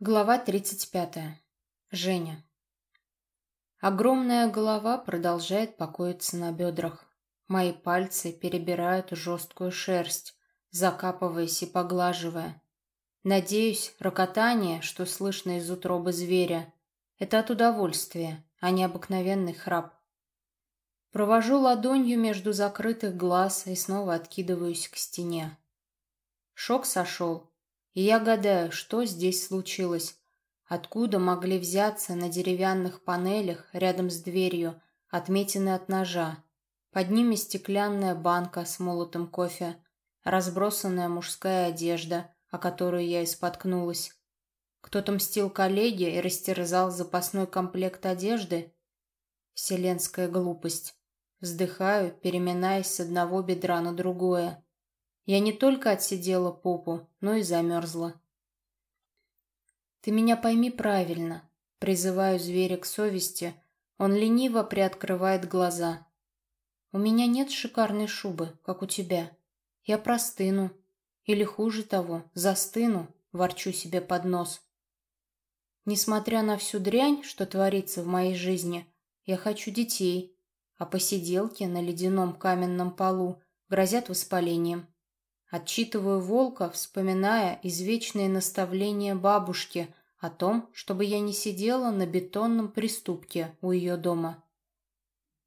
Глава 35. Женя. Огромная голова продолжает покоиться на бедрах. Мои пальцы перебирают жесткую шерсть, закапываясь и поглаживая. Надеюсь, рокотание, что слышно из утробы зверя, это от удовольствия, а не обыкновенный храп. Провожу ладонью между закрытых глаз и снова откидываюсь к стене. Шок сошел, и я гадаю, что здесь случилось. Откуда могли взяться на деревянных панелях рядом с дверью отметины от ножа? Под ними стеклянная банка с молотым кофе, разбросанная мужская одежда, о которую я и споткнулась. Кто-то мстил коллеге и растерзал запасной комплект одежды? Вселенская глупость. Вздыхаю, переминаясь с одного бедра на другое. Я не только отсидела попу, но и замерзла. «Ты меня пойми правильно», — призываю зверя к совести. Он лениво приоткрывает глаза. «У меня нет шикарной шубы, как у тебя. Я простыну. Или хуже того, застыну», — ворчу себе под нос. Несмотря на всю дрянь, что творится в моей жизни, я хочу детей, а посиделки на ледяном каменном полу грозят воспалением. Отчитываю волка, вспоминая извечные наставления бабушки о том, чтобы я не сидела на бетонном приступке у ее дома.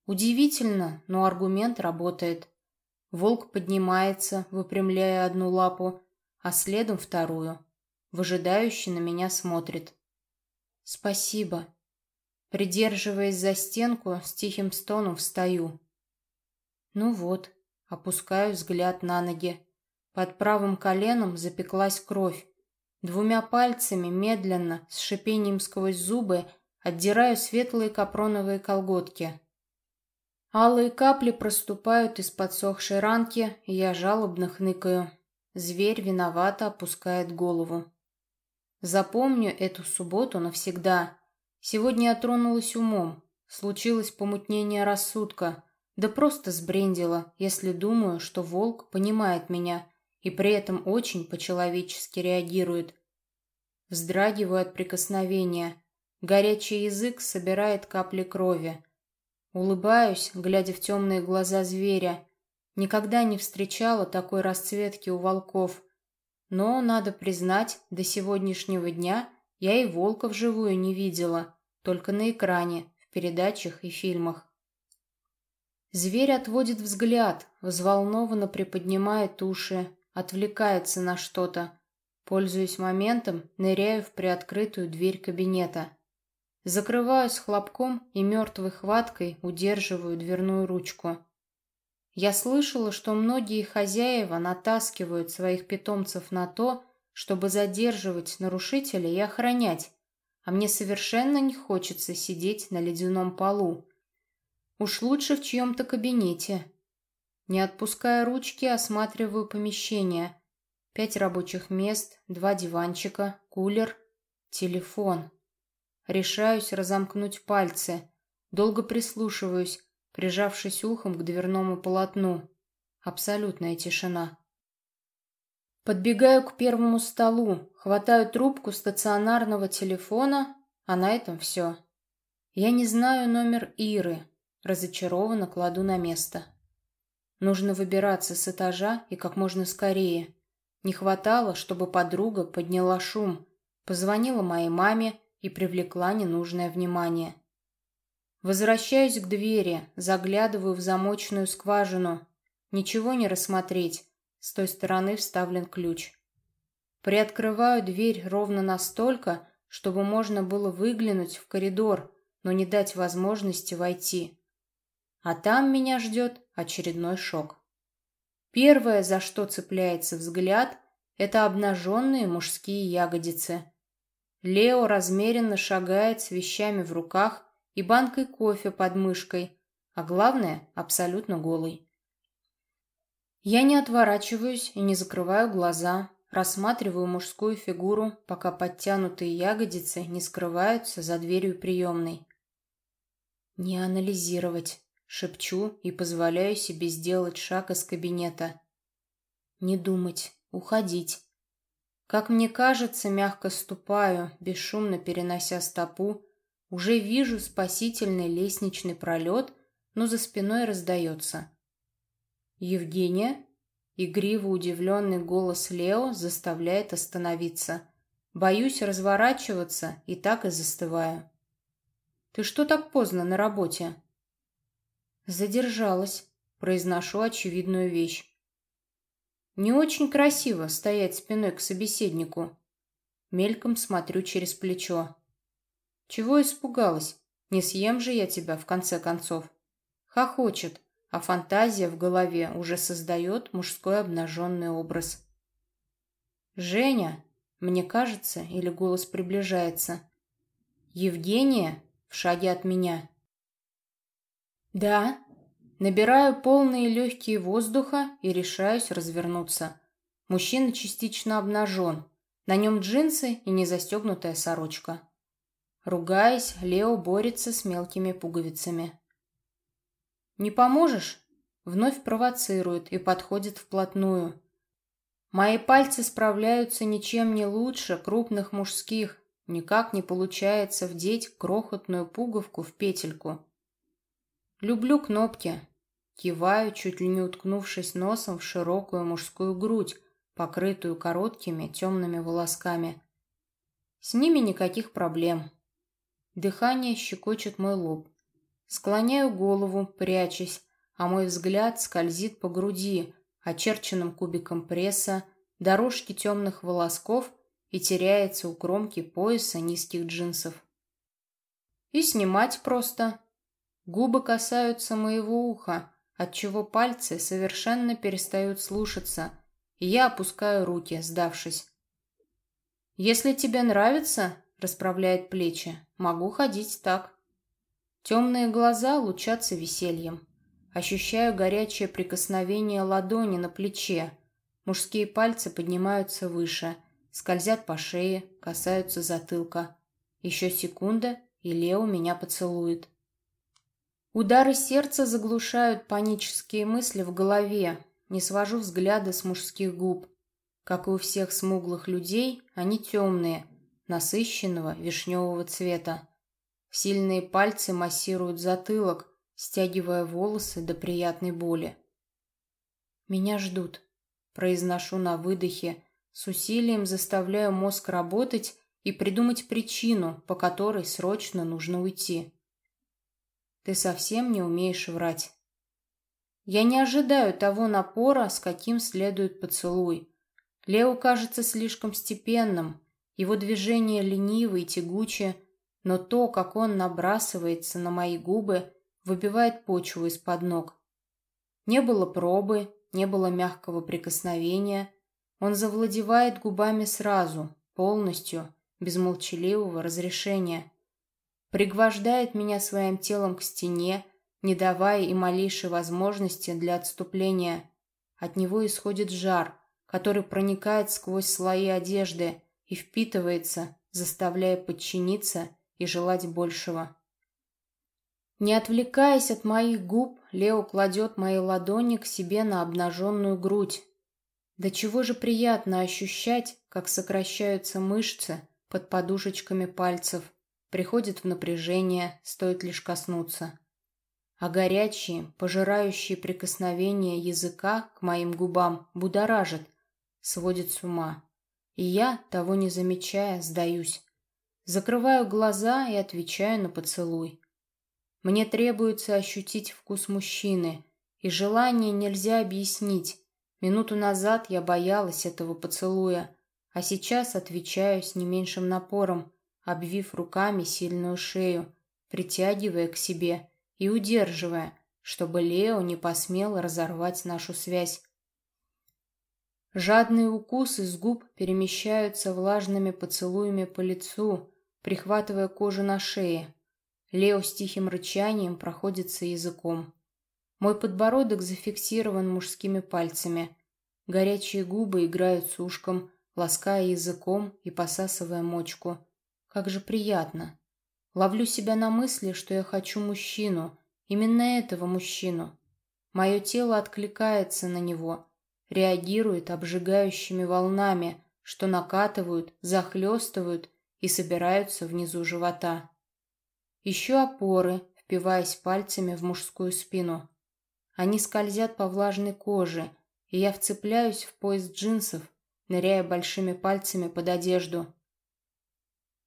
Удивительно, но аргумент работает. Волк поднимается, выпрямляя одну лапу, а следом вторую. Выжидающе на меня смотрит. «Спасибо». Придерживаясь за стенку, с тихим стоном встаю. Ну вот, опускаю взгляд на ноги. Под правым коленом запеклась кровь. Двумя пальцами, медленно, с шипением сквозь зубы, отдираю светлые капроновые колготки. Алые капли проступают из подсохшей ранки, и я жалобно хныкаю. Зверь виновато опускает голову. Запомню эту субботу навсегда. Сегодня я тронулась умом. Случилось помутнение рассудка. Да просто сбрендила, если думаю, что волк понимает меня и при этом очень по-человечески реагирует. Вздрагиваю от прикосновения. Горячий язык собирает капли крови. Улыбаюсь, глядя в темные глаза зверя. Никогда не встречала такой расцветки у волков. Но, надо признать, до сегодняшнего дня я и волка вживую не видела, только на экране, в передачах и фильмах. Зверь отводит взгляд, взволнованно приподнимает уши, отвлекается на что-то. Пользуясь моментом, ныряю в приоткрытую дверь кабинета. Закрываю с хлопком и мертвой хваткой удерживаю дверную ручку. Я слышала, что многие хозяева натаскивают своих питомцев на то, чтобы задерживать нарушителей и охранять, а мне совершенно не хочется сидеть на ледяном полу. Уж лучше в чьем-то кабинете, не отпуская ручки, осматриваю помещение. Пять рабочих мест, два диванчика, кулер, телефон. Решаюсь разомкнуть пальцы. Долго прислушиваюсь, прижавшись ухом к дверному полотну. Абсолютная тишина. Подбегаю к первому столу, хватаю трубку стационарного телефона, а на этом все. Я не знаю номер Иры. Разочарованно кладу на место. Нужно выбираться с этажа и как можно скорее. Не хватало, чтобы подруга подняла шум, позвонила моей маме и привлекла ненужное внимание. Возвращаюсь к двери, заглядываю в замочную скважину. Ничего не рассмотреть. С той стороны вставлен ключ. Приоткрываю дверь ровно настолько, чтобы можно было выглянуть в коридор, но не дать возможности войти. А там меня ждет очередной шок. Первое, за что цепляется взгляд, это обнаженные мужские ягодицы. Лео размеренно шагает с вещами в руках и банкой кофе под мышкой, а главное, абсолютно голый. Я не отворачиваюсь и не закрываю глаза, рассматриваю мужскую фигуру, пока подтянутые ягодицы не скрываются за дверью приемной. Не анализировать. Шепчу и позволяю себе сделать шаг из кабинета. Не думать, уходить. Как мне кажется, мягко ступаю, бесшумно перенося стопу. Уже вижу спасительный лестничный пролет, но за спиной раздается. «Евгения?» Игриво удивленный голос Лео заставляет остановиться. Боюсь разворачиваться и так и застываю. «Ты что так поздно на работе?» «Задержалась», — произношу очевидную вещь. Не очень красиво стоять спиной к собеседнику. Мельком смотрю через плечо. Чего испугалась? Не съем же я тебя, в конце концов. Хохочет, а фантазия в голове уже создает мужской обнаженный образ. «Женя!» Мне кажется, или голос приближается. «Евгения?» В шаге от меня. «Да», Набираю полные легкие воздуха и решаюсь развернуться. Мужчина частично обнажен. На нем джинсы и незастегнутая сорочка. Ругаясь, Лео борется с мелкими пуговицами. «Не поможешь?» Вновь провоцирует и подходит вплотную. Мои пальцы справляются ничем не лучше крупных мужских. Никак не получается вдеть крохотную пуговку в петельку. Люблю кнопки, Киваю, чуть ли не уткнувшись носом в широкую мужскую грудь, покрытую короткими темными волосками. С ними никаких проблем. Дыхание щекочет мой лоб. Склоняю голову, прячась, а мой взгляд скользит по груди, очерченным кубиком пресса, дорожки темных волосков и теряется у кромки пояса низких джинсов. И снимать просто. Губы касаются моего уха, отчего пальцы совершенно перестают слушаться, и я опускаю руки, сдавшись. «Если тебе нравится», — расправляет плечи, — «могу ходить так». Темные глаза лучатся весельем. Ощущаю горячее прикосновение ладони на плече. Мужские пальцы поднимаются выше, скользят по шее, касаются затылка. Еще секунда, и Лео меня поцелует. Удары сердца заглушают панические мысли в голове. Не свожу взгляды с мужских губ. Как и у всех смуглых людей, они темные, насыщенного вишневого цвета. Сильные пальцы массируют затылок, стягивая волосы до приятной боли. «Меня ждут», — произношу на выдохе, с усилием заставляю мозг работать и придумать причину, по которой срочно нужно уйти. Ты совсем не умеешь врать. Я не ожидаю того напора, с каким следует поцелуй. Лео кажется слишком степенным, его движения ленивы и тягучие, но то, как он набрасывается на мои губы, выбивает почву из-под ног. Не было пробы, не было мягкого прикосновения. Он завладевает губами сразу, полностью, без молчаливого разрешения пригвождает меня своим телом к стене, не давая и малейшей возможности для отступления. От него исходит жар, который проникает сквозь слои одежды и впитывается, заставляя подчиниться и желать большего. Не отвлекаясь от моих губ, Лео кладет мои ладони к себе на обнаженную грудь. До чего же приятно ощущать, как сокращаются мышцы под подушечками пальцев приходит в напряжение, стоит лишь коснуться. А горячие, пожирающие прикосновения языка к моим губам будоражит, сводит с ума. И я, того не замечая, сдаюсь. Закрываю глаза и отвечаю на поцелуй. Мне требуется ощутить вкус мужчины, и желание нельзя объяснить. Минуту назад я боялась этого поцелуя, а сейчас отвечаю с не меньшим напором, обвив руками сильную шею, притягивая к себе и удерживая, чтобы Лео не посмел разорвать нашу связь. Жадные укусы с губ перемещаются влажными поцелуями по лицу, прихватывая кожу на шее. Лео с тихим рычанием проходится языком. Мой подбородок зафиксирован мужскими пальцами. Горячие губы играют с ушком, лаская языком и посасывая мочку. Как же приятно. Ловлю себя на мысли, что я хочу мужчину, именно этого мужчину. Мое тело откликается на него, реагирует обжигающими волнами, что накатывают, захлестывают и собираются внизу живота. Ищу опоры, впиваясь пальцами в мужскую спину. Они скользят по влажной коже, и я вцепляюсь в пояс джинсов, ныряя большими пальцами под одежду.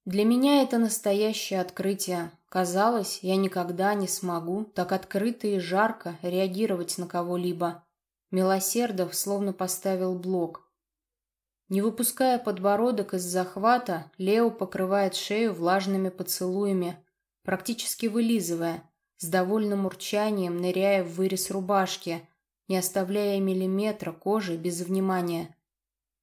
Для меня это настоящее открытие. Казалось, я никогда не смогу так открыто и жарко реагировать на кого-либо. Милосердов словно поставил блок. Не выпуская подбородок из захвата, Лео покрывает шею влажными поцелуями, практически вылизывая, с довольным урчанием ныряя в вырез рубашки, не оставляя миллиметра кожи без внимания.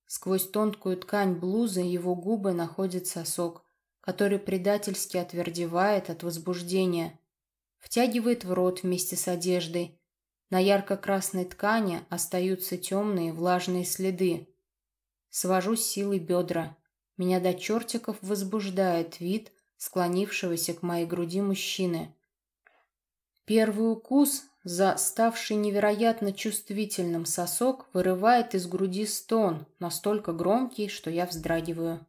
Сквозь тонкую ткань блузы его губы находит сосок, который предательски отвердевает от возбуждения, втягивает в рот вместе с одеждой. На ярко-красной ткани остаются темные влажные следы. Свожу с силой бедра. Меня до чертиков возбуждает вид склонившегося к моей груди мужчины. Первый укус за ставший невероятно чувствительным сосок вырывает из груди стон, настолько громкий, что я вздрагиваю.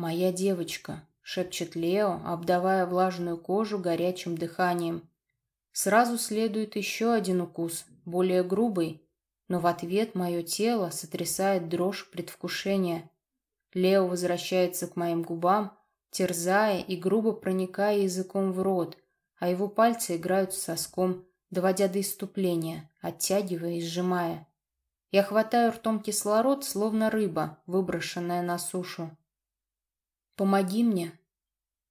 «Моя девочка», — шепчет Лео, обдавая влажную кожу горячим дыханием. Сразу следует еще один укус, более грубый, но в ответ мое тело сотрясает дрожь предвкушения. Лео возвращается к моим губам, терзая и грубо проникая языком в рот, а его пальцы играют с соском, доводя до иступления, оттягивая и сжимая. Я хватаю ртом кислород, словно рыба, выброшенная на сушу. «Помоги мне».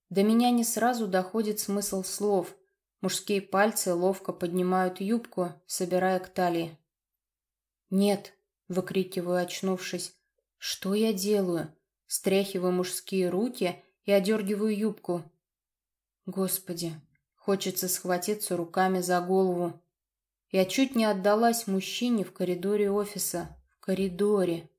До меня не сразу доходит смысл слов. Мужские пальцы ловко поднимают юбку, собирая к талии. «Нет», — выкрикиваю, очнувшись. «Что я делаю?» Стряхиваю мужские руки и одергиваю юбку. Господи, хочется схватиться руками за голову. Я чуть не отдалась мужчине в коридоре офиса. В коридоре.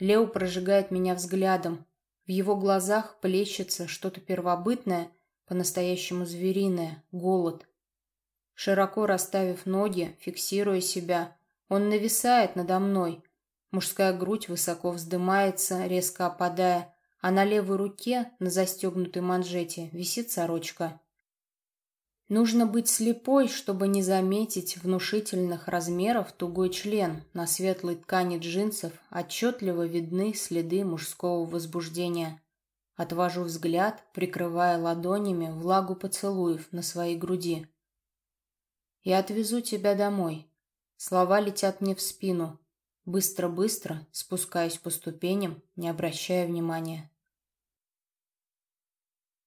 Лео прожигает меня взглядом. В его глазах плещется что-то первобытное, по-настоящему звериное, голод. Широко расставив ноги, фиксируя себя, он нависает надо мной. Мужская грудь высоко вздымается, резко опадая, а на левой руке, на застегнутой манжете, висит сорочка. Нужно быть слепой, чтобы не заметить внушительных размеров тугой член. На светлой ткани джинсов отчетливо видны следы мужского возбуждения. Отвожу взгляд, прикрывая ладонями влагу поцелуев на своей груди. «Я отвезу тебя домой». Слова летят мне в спину. Быстро-быстро спускаюсь по ступеням, не обращая внимания.